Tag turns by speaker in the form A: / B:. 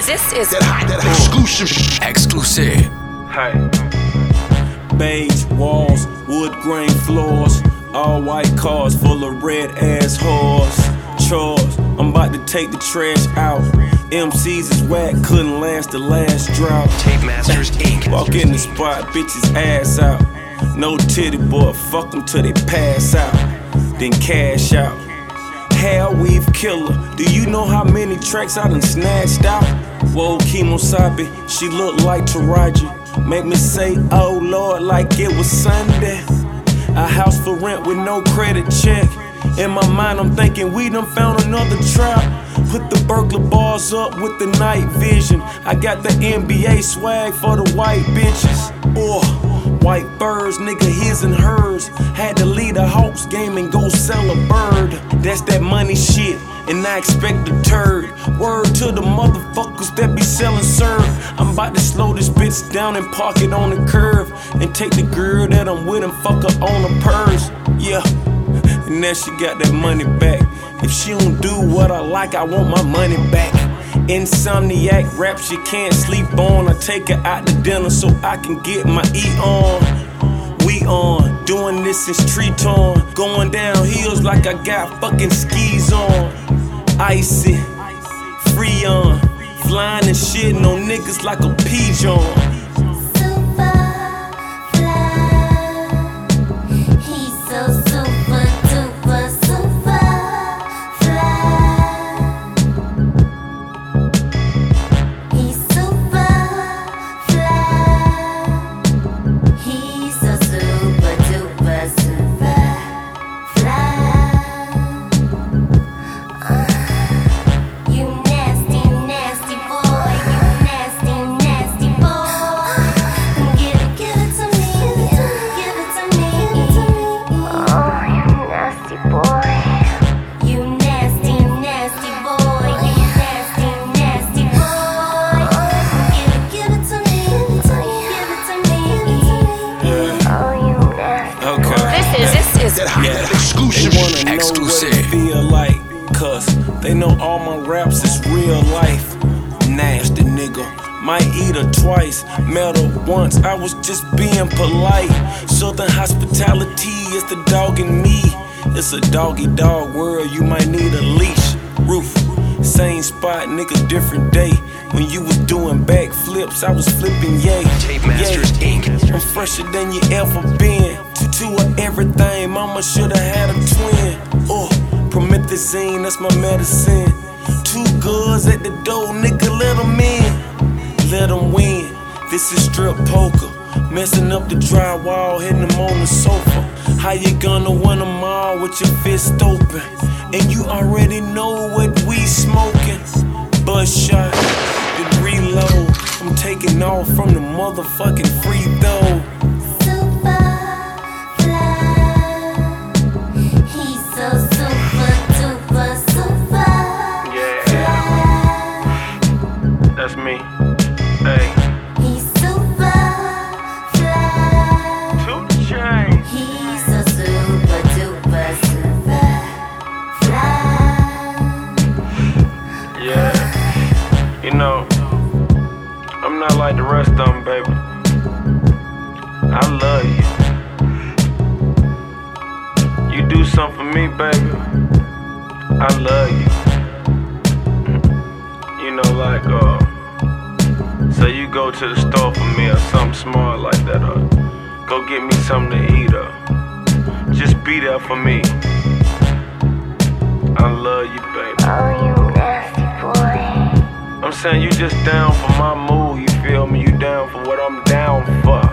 A: is this is
B: That hot, that exclusive.
C: Exclusive.
D: Hey. Beige walls, wood grain floors, all white cars full of red ass whores. Chores, I'm about to take the trash out. MCs is whack, couldn't last the last drought.
C: Tape Masters Inc.
D: Walk in the spot, bitches ass out. No titty boy, fuck them till they pass out. Then cash out. Hair weave killer. Do you know how many tracks I done snatched out? Whoa, Kimosabi, she look like Taraji. Make me say, oh Lord, like it was Sunday. A house for rent with no credit check. In my mind, I'm thinking we done found another trap. Put the burglar bars up with the night vision. I got the NBA swag for the white bitches. Oh, white birds, nigga, his and hers. Had to leave the Hawks game and go sell a bird. That's that money shit, and I expect a turd. Word to the motherfuckers that be selling serve. I'm about to slow this bitch down and park it on the curve. And take the girl that I'm with and fuck her on a purse. Yeah. And now she got that money back. If she don't do what I like, I want my money back. Insomniac rap she can't sleep on. I take her out to dinner so I can get my E on. We on, doing this since tree torn. Going down hills like I got fucking skis on. Icy, free on. Flying and shitting on niggas like a pigeon. Yeah.
B: that
D: They wanna know
C: Exclusive.
D: what it feel like, cause they know all my raps is real life. Nasty nigga, might eat her twice. Met her once, I was just being polite. Southern hospitality is the dog in me. It's a doggy dog world, you might need a leash. Roof, same spot, nigga, different day. When you was doing backflips, I was flipping yay.
C: Tape Masters
D: yay.
C: Inc.
D: I'm fresher than you ever been. Two of everything, mama shoulda had a twin. Oh, promethazine, that's my medicine. Two goods at the door, nigga, let 'em in. Let 'em win. This is strip poker. Messing up the drywall, hitting them on the sofa. How you gonna win them all with your fist open? And you already know what we smoking. Buzz shot, then reload. I'm taking off from the motherfucking free throw. Know, I'm not like the rest of them, baby. I love you. You do something for me, baby. I love you. You know, like, uh, say you go to the store for me or something small like that, or go get me something to eat, or just be there for me. Saying you just down for my mood, you feel me? You down for what I'm down for.